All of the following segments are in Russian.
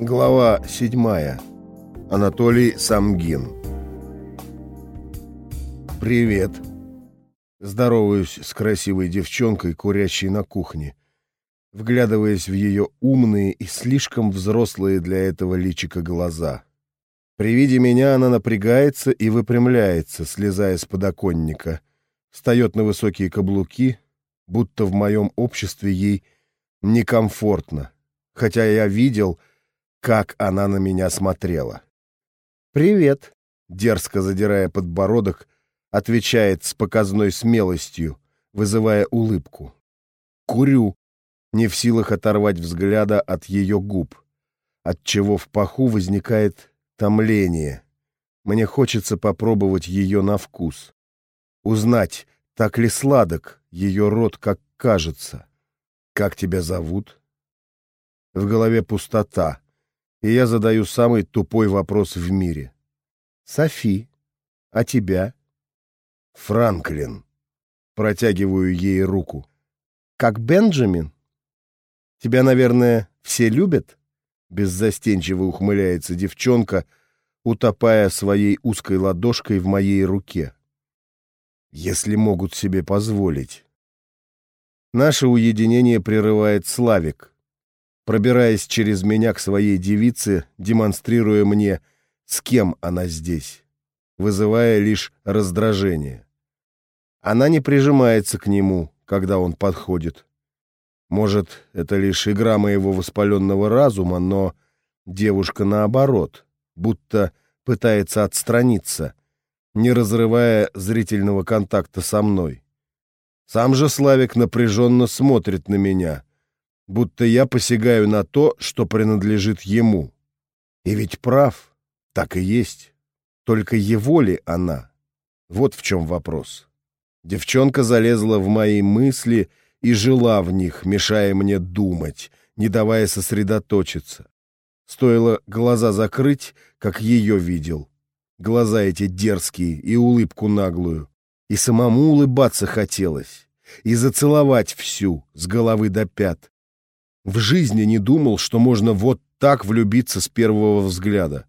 Глава 7. Анатолий Самгин. Привет. Здороваюсь с красивой девчонкой, курящей на кухне, вглядываясь в ее умные и слишком взрослые для этого личика глаза. При виде меня она напрягается и выпрямляется, слезая с подоконника, встает на высокие каблуки, будто в моем обществе ей некомфортно, хотя я видел, как она на меня смотрела. «Привет», — дерзко задирая подбородок, отвечает с показной смелостью, вызывая улыбку. Курю, не в силах оторвать взгляда от ее губ, от чего в паху возникает томление. Мне хочется попробовать ее на вкус. Узнать, так ли сладок ее рот, как кажется. Как тебя зовут? В голове пустота и я задаю самый тупой вопрос в мире. «Софи, а тебя?» «Франклин». Протягиваю ей руку. «Как Бенджамин? Тебя, наверное, все любят?» Беззастенчиво ухмыляется девчонка, утопая своей узкой ладошкой в моей руке. «Если могут себе позволить». Наше уединение прерывает Славик, пробираясь через меня к своей девице, демонстрируя мне, с кем она здесь, вызывая лишь раздражение. Она не прижимается к нему, когда он подходит. Может, это лишь игра моего воспаленного разума, но девушка наоборот, будто пытается отстраниться, не разрывая зрительного контакта со мной. Сам же Славик напряженно смотрит на меня — будто я посягаю на то, что принадлежит ему. И ведь прав, так и есть. Только его ли она? Вот в чем вопрос. Девчонка залезла в мои мысли и жила в них, мешая мне думать, не давая сосредоточиться. Стоило глаза закрыть, как ее видел. Глаза эти дерзкие и улыбку наглую. И самому улыбаться хотелось. И зацеловать всю, с головы до пят. В жизни не думал, что можно вот так влюбиться с первого взгляда,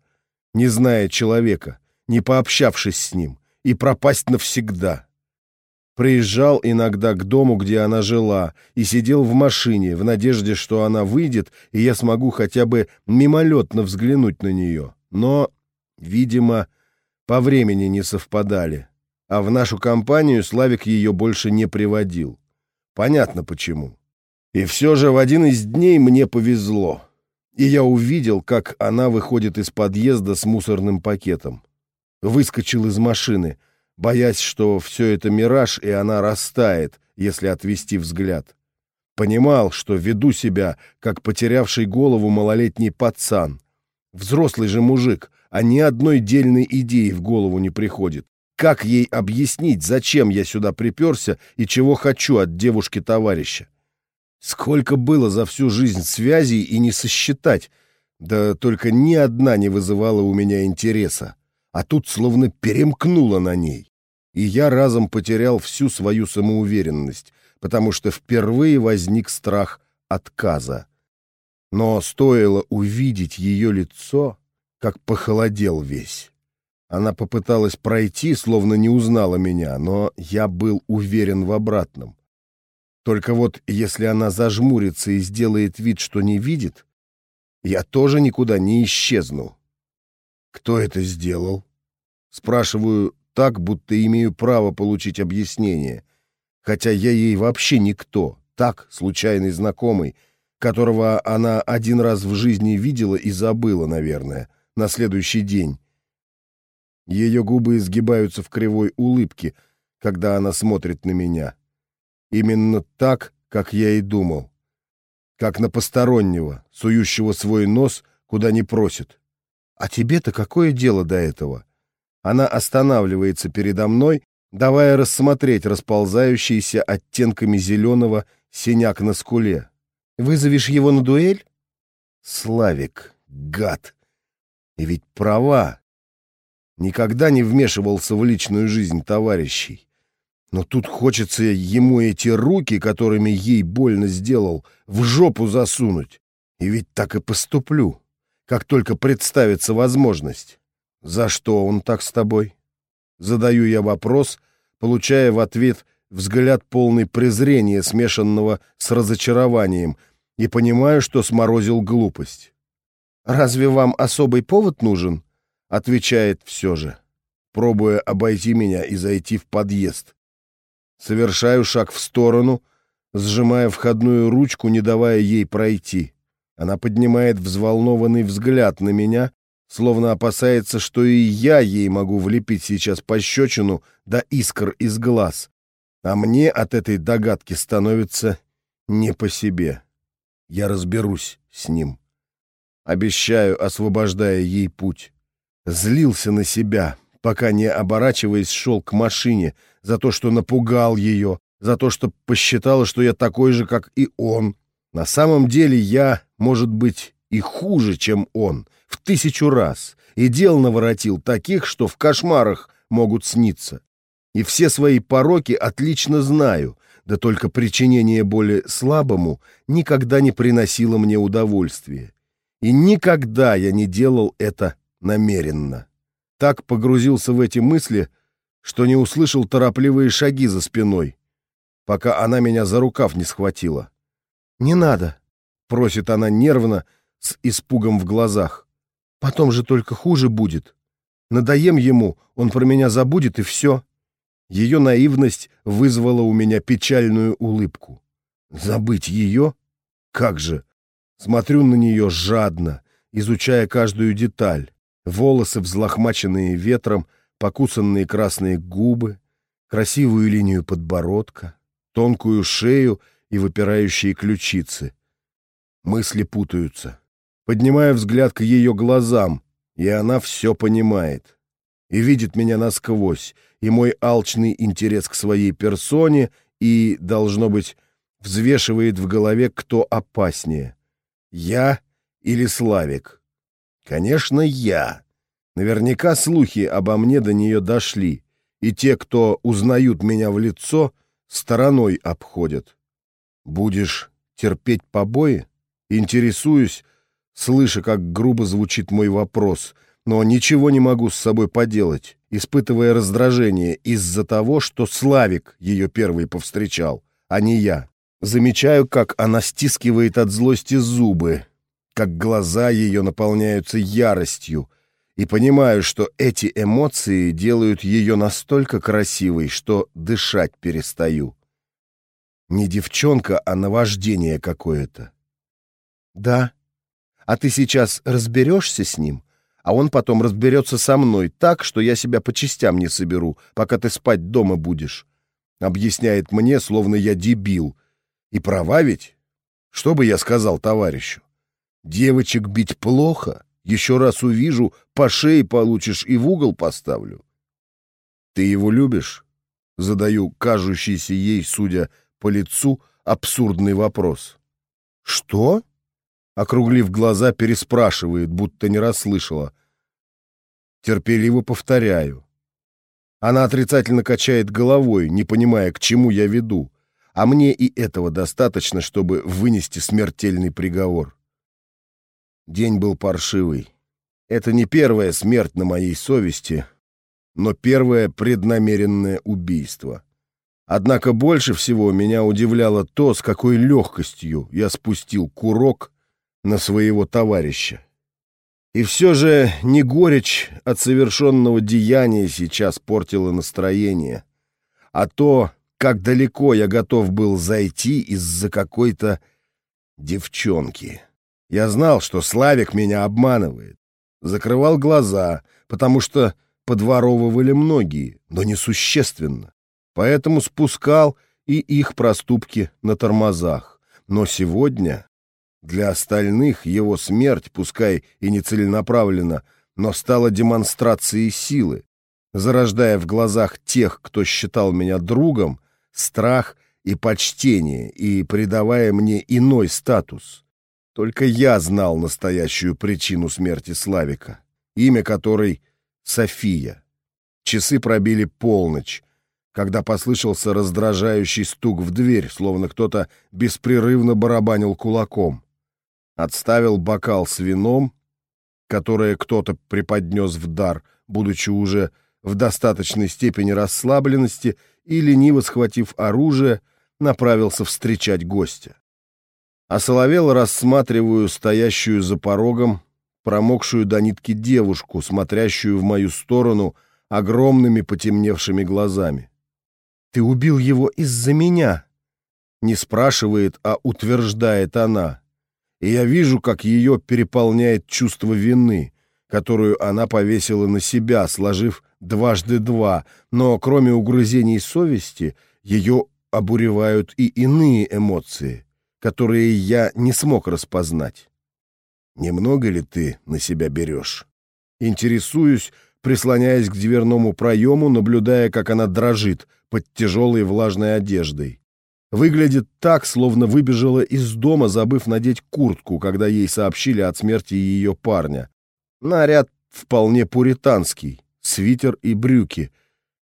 не зная человека, не пообщавшись с ним, и пропасть навсегда. Приезжал иногда к дому, где она жила, и сидел в машине в надежде, что она выйдет, и я смогу хотя бы мимолетно взглянуть на нее. Но, видимо, по времени не совпадали, а в нашу компанию Славик ее больше не приводил. Понятно почему. И все же в один из дней мне повезло. И я увидел, как она выходит из подъезда с мусорным пакетом. Выскочил из машины, боясь, что все это мираж, и она растает, если отвести взгляд. Понимал, что веду себя, как потерявший голову малолетний пацан. Взрослый же мужик, а ни одной дельной идеи в голову не приходит. Как ей объяснить, зачем я сюда приперся и чего хочу от девушки-товарища? Сколько было за всю жизнь связей и не сосчитать, да только ни одна не вызывала у меня интереса, а тут словно перемкнула на ней. И я разом потерял всю свою самоуверенность, потому что впервые возник страх отказа. Но стоило увидеть ее лицо, как похолодел весь. Она попыталась пройти, словно не узнала меня, но я был уверен в обратном. Только вот если она зажмурится и сделает вид, что не видит, я тоже никуда не исчезну. Кто это сделал? Спрашиваю так, будто имею право получить объяснение, хотя я ей вообще никто, так, случайный знакомый, которого она один раз в жизни видела и забыла, наверное, на следующий день. Ее губы изгибаются в кривой улыбке, когда она смотрит на меня. Именно так, как я и думал. Как на постороннего, сующего свой нос, куда не просит. А тебе-то какое дело до этого? Она останавливается передо мной, давая рассмотреть расползающийся оттенками зеленого синяк на скуле. Вызовешь его на дуэль? Славик, гад. И ведь права. Никогда не вмешивался в личную жизнь товарищей. Но тут хочется ему эти руки, которыми ей больно сделал, в жопу засунуть. И ведь так и поступлю. как только представится возможность. «За что он так с тобой?» Задаю я вопрос, получая в ответ взгляд полный презрения, смешанного с разочарованием, и понимаю, что сморозил глупость. «Разве вам особый повод нужен?» — отвечает все же, пробуя обойти меня и зайти в подъезд. Совершаю шаг в сторону, сжимая входную ручку, не давая ей пройти. Она поднимает взволнованный взгляд на меня, словно опасается, что и я ей могу влепить сейчас пощечину до искр из глаз. А мне от этой догадки становится не по себе. Я разберусь с ним. Обещаю, освобождая ей путь. Злился на себя, пока не оборачиваясь шел к машине, за то, что напугал ее, за то, что посчитала, что я такой же, как и он. На самом деле я, может быть, и хуже, чем он — в тысячу раз, и дел наворотил таких, что в кошмарах могут сниться. И все свои пороки отлично знаю, да только причинение боли слабому никогда не приносило мне удовольствия. И никогда я не делал это намеренно. Так погрузился в эти мысли, что не услышал торопливые шаги за спиной, пока она меня за рукав не схватила. «Не надо», — просит она нервно, с испугом в глазах. Потом же только хуже будет. Надоем ему, он про меня забудет, и все. Ее наивность вызвала у меня печальную улыбку. Забыть ее? Как же? Смотрю на нее жадно, изучая каждую деталь. Волосы, взлохмаченные ветром, покусанные красные губы, красивую линию подбородка, тонкую шею и выпирающие ключицы. Мысли путаются поднимая взгляд к ее глазам, и она все понимает. И видит меня насквозь, и мой алчный интерес к своей персоне, и, должно быть, взвешивает в голове, кто опаснее. Я или Славик? Конечно, я. Наверняка слухи обо мне до нее дошли, и те, кто узнают меня в лицо, стороной обходят. Будешь терпеть побои? Интересуюсь, слыша, как грубо звучит мой вопрос, но ничего не могу с собой поделать, испытывая раздражение из-за того, что Славик ее первый повстречал, а не я. Замечаю, как она стискивает от злости зубы, как глаза ее наполняются яростью, и понимаю, что эти эмоции делают ее настолько красивой, что дышать перестаю. Не девчонка, а наваждение какое-то. «Да», а ты сейчас разберешься с ним, а он потом разберется со мной так, что я себя по частям не соберу, пока ты спать дома будешь. Объясняет мне, словно я дебил. И права ведь? Что бы я сказал товарищу? Девочек бить плохо? Еще раз увижу, по шее получишь и в угол поставлю. Ты его любишь? Задаю кажущийся ей, судя по лицу, абсурдный вопрос. Что? округлив глаза, переспрашивает, будто не расслышала. Терпеливо повторяю. Она отрицательно качает головой, не понимая, к чему я веду, а мне и этого достаточно, чтобы вынести смертельный приговор. День был паршивый. Это не первая смерть на моей совести, но первое преднамеренное убийство. Однако больше всего меня удивляло то, с какой легкостью я спустил курок на своего товарища. И все же не горечь от совершенного деяния сейчас портила настроение, а то, как далеко я готов был зайти из-за какой-то девчонки. Я знал, что Славик меня обманывает. Закрывал глаза, потому что подворовывали многие, но несущественно. Поэтому спускал и их проступки на тормозах. Но сегодня для остальных его смерть, пускай и не целенаправленно, но стала демонстрацией силы, зарождая в глазах тех, кто считал меня другом, страх и почтение и придавая мне иной статус. Только я знал настоящую причину смерти Славика, имя которой — София. Часы пробили полночь, когда послышался раздражающий стук в дверь, словно кто-то беспрерывно барабанил кулаком отставил бокал с вином которое кто-то преподнес в дар, будучи уже в достаточной степени расслабленности и, лениво схватив оружие, направился встречать гостя. А соловел рассматриваю стоящую за порогом, промокшую до нитки девушку, смотрящую в мою сторону огромными потемневшими глазами. «Ты убил его из-за меня!» Не спрашивает, а утверждает она. И я вижу, как ее переполняет чувство вины, которую она повесила на себя, сложив дважды два, но кроме угрызений совести, ее обуревают и иные эмоции, которые я не смог распознать. Немного ли ты на себя берешь? Интересуюсь, прислоняясь к дверному проему, наблюдая, как она дрожит под тяжелой влажной одеждой. Выглядит так, словно выбежала из дома, забыв надеть куртку, когда ей сообщили от смерти ее парня. Наряд вполне пуританский, свитер и брюки.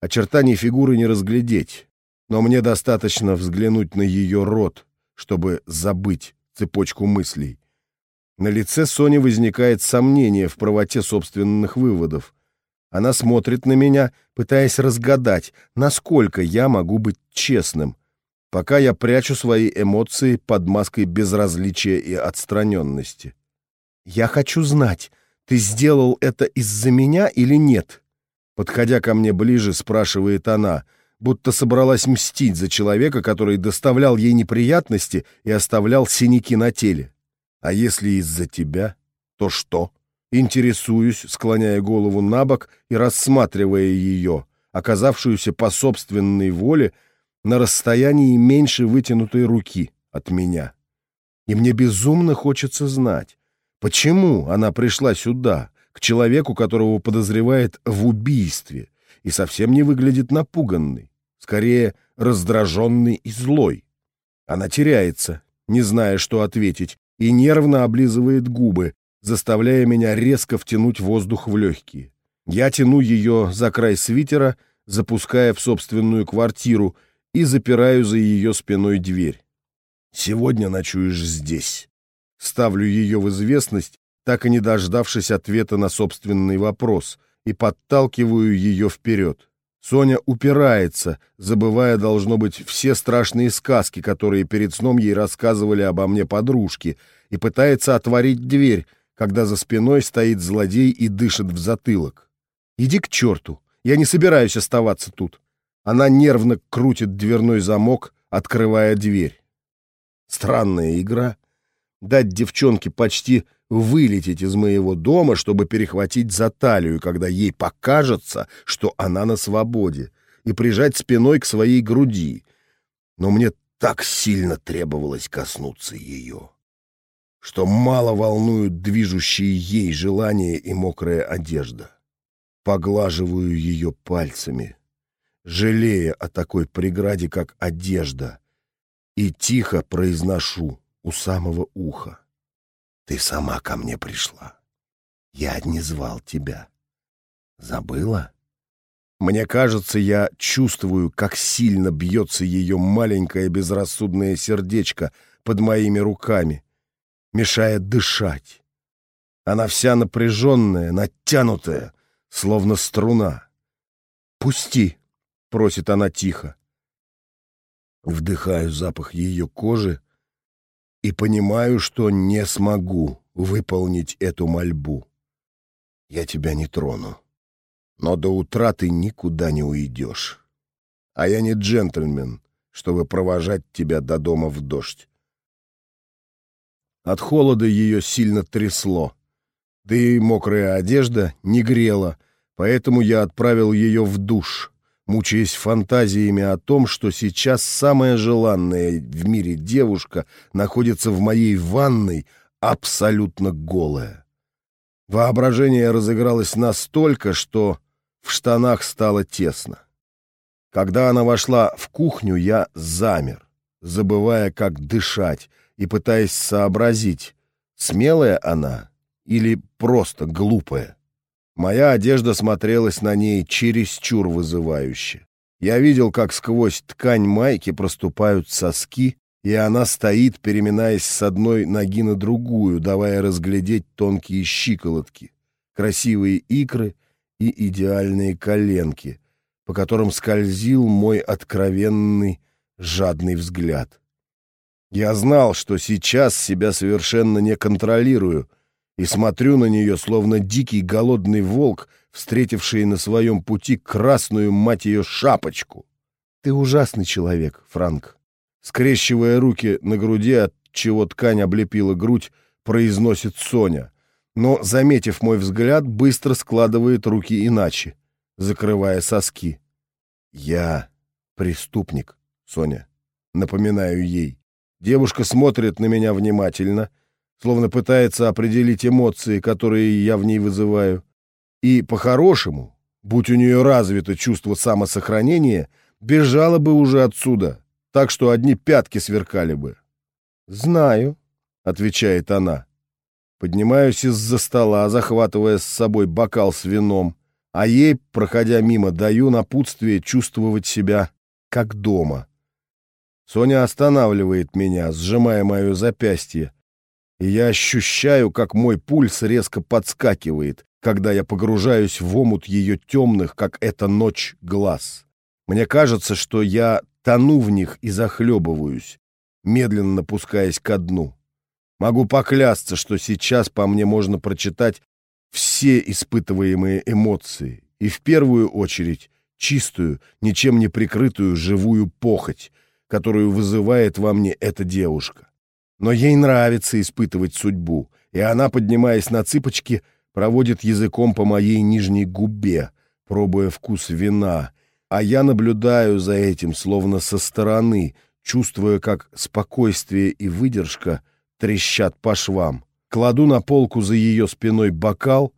Очертаний фигуры не разглядеть, но мне достаточно взглянуть на ее рот, чтобы забыть цепочку мыслей. На лице Сони возникает сомнение в правоте собственных выводов. Она смотрит на меня, пытаясь разгадать, насколько я могу быть честным, пока я прячу свои эмоции под маской безразличия и отстраненности. «Я хочу знать, ты сделал это из-за меня или нет?» Подходя ко мне ближе, спрашивает она, будто собралась мстить за человека, который доставлял ей неприятности и оставлял синяки на теле. А если из-за тебя, то что? Интересуюсь, склоняя голову на бок и рассматривая ее, оказавшуюся по собственной воле на расстоянии меньше вытянутой руки от меня. И мне безумно хочется знать, почему она пришла сюда, к человеку, которого подозревает в убийстве, и совсем не выглядит напуганной, скорее раздраженной и злой. Она теряется, не зная, что ответить, и нервно облизывает губы, заставляя меня резко втянуть воздух в легкие. Я тяну ее за край свитера, запуская в собственную квартиру и запираю за ее спиной дверь. «Сегодня ночуешь здесь». Ставлю ее в известность, так и не дождавшись ответа на собственный вопрос, и подталкиваю ее вперед. Соня упирается, забывая, должно быть, все страшные сказки, которые перед сном ей рассказывали обо мне подружки, и пытается отворить дверь, когда за спиной стоит злодей и дышит в затылок. «Иди к черту! Я не собираюсь оставаться тут!» Она нервно крутит дверной замок, открывая дверь. Странная игра. Дать девчонке почти вылететь из моего дома, чтобы перехватить за талию, когда ей покажется, что она на свободе, и прижать спиной к своей груди. Но мне так сильно требовалось коснуться ее, что мало волнуют движущие ей желания и мокрая одежда. Поглаживаю ее пальцами, жалея о такой преграде, как одежда, и тихо произношу у самого уха. Ты сама ко мне пришла. Я не звал тебя. Забыла? Мне кажется, я чувствую, как сильно бьется ее маленькое безрассудное сердечко под моими руками, мешая дышать. Она вся напряженная, натянутая, словно струна. «Пусти!» — просит она тихо. Вдыхаю запах ее кожи, и понимаю, что не смогу выполнить эту мольбу. Я тебя не трону. Но до утра ты никуда не уйдешь. А я не джентльмен, чтобы провожать тебя до дома в дождь. От холода ее сильно трясло. Да и мокрая одежда не грела, поэтому я отправил ее в душ, мучаясь фантазиями о том, что сейчас самая желанная в мире девушка находится в моей ванной абсолютно голая. Воображение разыгралось настолько, что в штанах стало тесно. Когда она вошла в кухню, я замер, забывая, как дышать, и пытаясь сообразить, смелая она или просто глупая. Моя одежда смотрелась на ней чересчур вызывающе. Я видел, как сквозь ткань майки проступают соски и она стоит, переминаясь с одной ноги на другую, давая разглядеть тонкие щиколотки, красивые икры и идеальные коленки, по которым скользил мой откровенный, жадный взгляд. Я знал, что сейчас себя совершенно не контролирую, и смотрю на нее, словно дикий голодный волк, встретивший на своем пути красную, мать ее, шапочку. Ты ужасный человек, Франк. Скрещивая руки на груди, от чего ткань облепила грудь, произносит Соня. Но, заметив мой взгляд, быстро складывает руки иначе, закрывая соски. Я преступник, Соня. Напоминаю ей. Девушка смотрит на меня внимательно, словно пытается определить эмоции, которые я в ней вызываю. И, по-хорошему, будь у нее развито чувство самосохранения, бежала бы уже отсюда, так что одни пятки сверкали бы. «Знаю», — отвечает она. Поднимаюсь из-за стола, захватывая с собой бокал с вином, а ей, проходя мимо, даю напутствие чувствовать себя как дома. Соня останавливает меня, сжимая мое запястье, и я ощущаю, как мой пульс резко подскакивает, когда я погружаюсь в омут ее темных, как эта ночь, глаз. Мне кажется, что я тону в них и захлебываюсь, медленно опускаясь ко дну. Могу поклясться, что сейчас по мне можно прочитать все испытываемые эмоции, и в первую очередь чистую, ничем не прикрытую живую похоть, которую вызывает во мне эта девушка. Но ей нравится испытывать судьбу, и она, поднимаясь на цыпочки, проводит языком по моей нижней губе, пробуя вкус вина, а я наблюдаю за этим словно со стороны, чувствуя, как спокойствие и выдержка трещат по швам. Кладу на полку за ее спиной бокал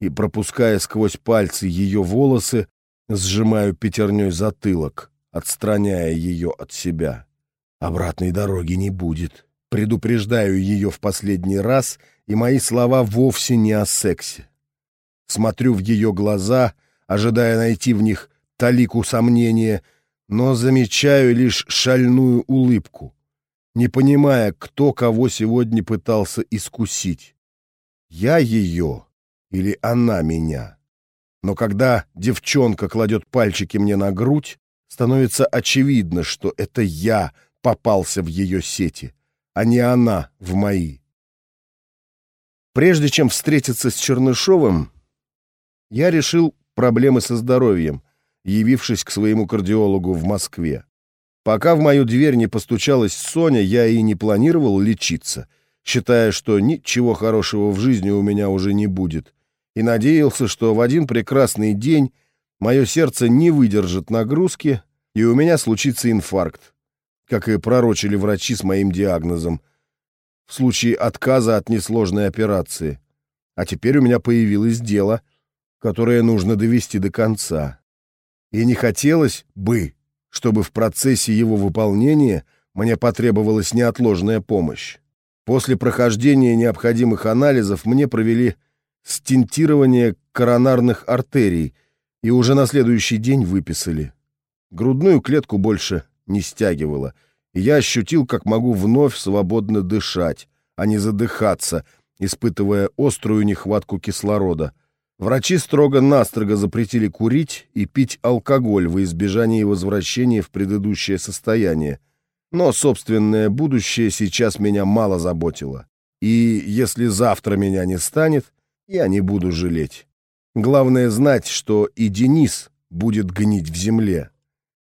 и, пропуская сквозь пальцы ее волосы, сжимаю пятерней затылок отстраняя ее от себя. Обратной дороги не будет. Предупреждаю ее в последний раз, и мои слова вовсе не о сексе. Смотрю в ее глаза, ожидая найти в них талику сомнения, но замечаю лишь шальную улыбку, не понимая, кто кого сегодня пытался искусить. Я ее или она меня. Но когда девчонка кладет пальчики мне на грудь, становится очевидно, что это я попался в ее сети, а не она в мои. Прежде чем встретиться с Чернышовым, я решил проблемы со здоровьем, явившись к своему кардиологу в Москве. Пока в мою дверь не постучалась Соня, я и не планировал лечиться, считая, что ничего хорошего в жизни у меня уже не будет, и надеялся, что в один прекрасный день мое сердце не выдержит нагрузки, и у меня случится инфаркт, как и пророчили врачи с моим диагнозом, в случае отказа от несложной операции. А теперь у меня появилось дело, которое нужно довести до конца. И не хотелось бы, чтобы в процессе его выполнения мне потребовалась неотложная помощь. После прохождения необходимых анализов мне провели стентирование коронарных артерий — и уже на следующий день выписали. Грудную клетку больше не стягивало, и я ощутил, как могу вновь свободно дышать, а не задыхаться, испытывая острую нехватку кислорода. Врачи строго-настрого запретили курить и пить алкоголь во избежание возвращения в предыдущее состояние. Но собственное будущее сейчас меня мало заботило. И если завтра меня не станет, я не буду жалеть. Главное знать, что и Денис будет гнить в земле.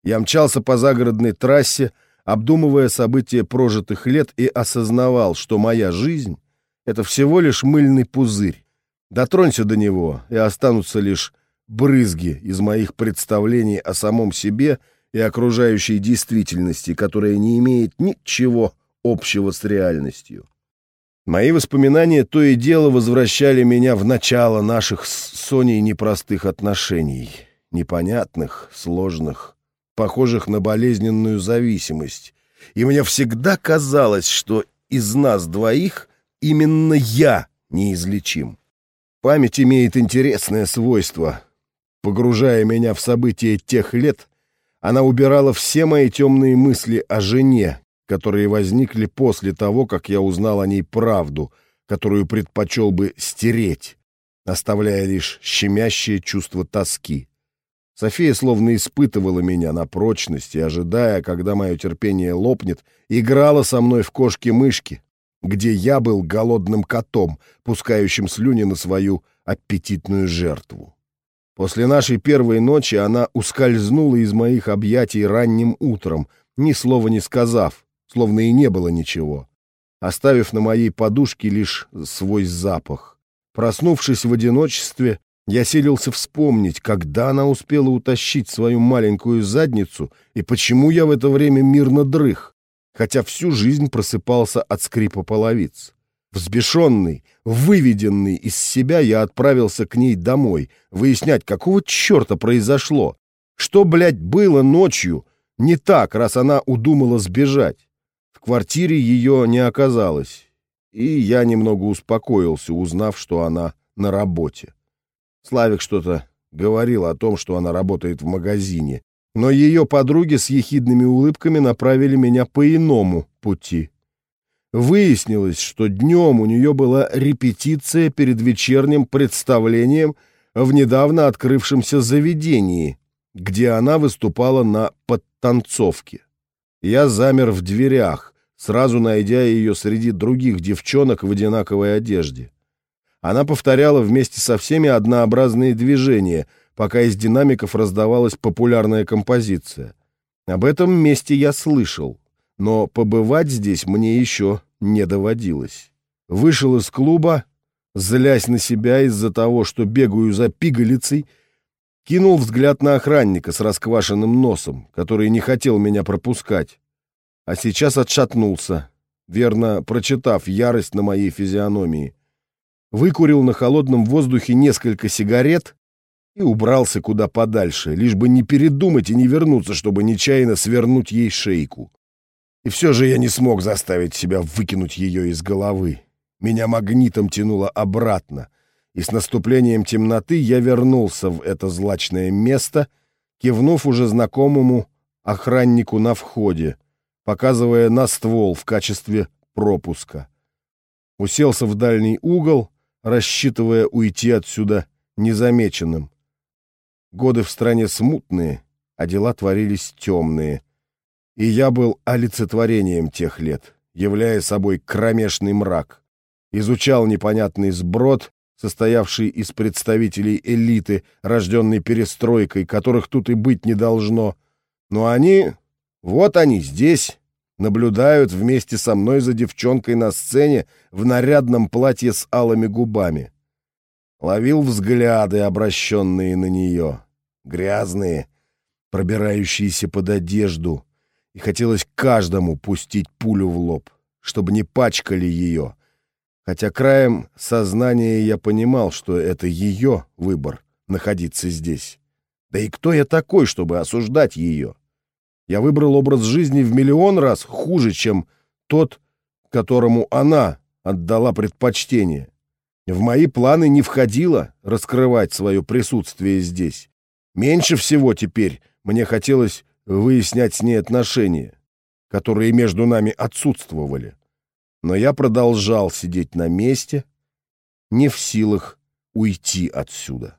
Я мчался по загородной трассе, обдумывая события прожитых лет и осознавал, что моя жизнь — это всего лишь мыльный пузырь. Дотронься до него, и останутся лишь брызги из моих представлений о самом себе и окружающей действительности, которая не имеет ничего общего с реальностью. Мои воспоминания то и дело возвращали меня в начало наших с Соней непростых отношений, непонятных, сложных, похожих на болезненную зависимость. И мне всегда казалось, что из нас двоих именно я неизлечим. Память имеет интересное свойство. Погружая меня в события тех лет, она убирала все мои темные мысли о жене, которые возникли после того, как я узнал о ней правду, которую предпочел бы стереть, оставляя лишь щемящее чувство тоски. София словно испытывала меня на прочность и, ожидая, когда мое терпение лопнет, играла со мной в кошки-мышки, где я был голодным котом, пускающим слюни на свою аппетитную жертву. После нашей первой ночи она ускользнула из моих объятий ранним утром, ни слова не сказав, словно и не было ничего, оставив на моей подушке лишь свой запах. Проснувшись в одиночестве, я силился вспомнить, когда она успела утащить свою маленькую задницу и почему я в это время мирно дрых, хотя всю жизнь просыпался от скрипа половиц. Взбешенный, выведенный из себя, я отправился к ней домой, выяснять, какого черта произошло. Что, блядь, было ночью не так, раз она удумала сбежать. В квартире ее не оказалось, и я немного успокоился, узнав, что она на работе. Славик что-то говорил о том, что она работает в магазине, но ее подруги с ехидными улыбками направили меня по иному пути. Выяснилось, что днем у нее была репетиция перед вечерним представлением в недавно открывшемся заведении, где она выступала на подтанцовке. Я замер в дверях, сразу найдя ее среди других девчонок в одинаковой одежде. Она повторяла вместе со всеми однообразные движения, пока из динамиков раздавалась популярная композиция. Об этом месте я слышал, но побывать здесь мне еще не доводилось. Вышел из клуба, злясь на себя из-за того, что бегаю за пигалицей, кинул взгляд на охранника с расквашенным носом, который не хотел меня пропускать, а сейчас отшатнулся, верно прочитав ярость на моей физиономии выкурил на холодном воздухе несколько сигарет и убрался куда подальше, лишь бы не передумать и не вернуться, чтобы нечаянно свернуть ей шейку. И все же я не смог заставить себя выкинуть ее из головы. Меня магнитом тянуло обратно, и с наступлением темноты я вернулся в это злачное место, кивнув уже знакомому охраннику на входе, показывая на ствол в качестве пропуска. Уселся в дальний угол рассчитывая уйти отсюда незамеченным. Годы в стране смутные, а дела творились темные. И я был олицетворением тех лет, являя собой кромешный мрак. Изучал непонятный сброд, состоявший из представителей элиты, рожденной перестройкой, которых тут и быть не должно. Но они... Вот они, здесь, наблюдают вместе со мной за девчонкой на сцене в нарядном платье с алыми губами. Ловил взгляды, обращенные на нее, грязные, пробирающиеся под одежду, и хотелось каждому пустить пулю в лоб, чтобы не пачкали ее. Хотя краем сознания я понимал, что это ее выбор — находиться здесь. Да и кто я такой, чтобы осуждать ее? Я выбрал образ жизни в миллион раз хуже, чем тот, которому она отдала предпочтение. В мои планы не входило раскрывать свое присутствие здесь. Меньше всего теперь мне хотелось выяснять с ней отношения, которые между нами отсутствовали. Но я продолжал сидеть на месте, не в силах уйти отсюда.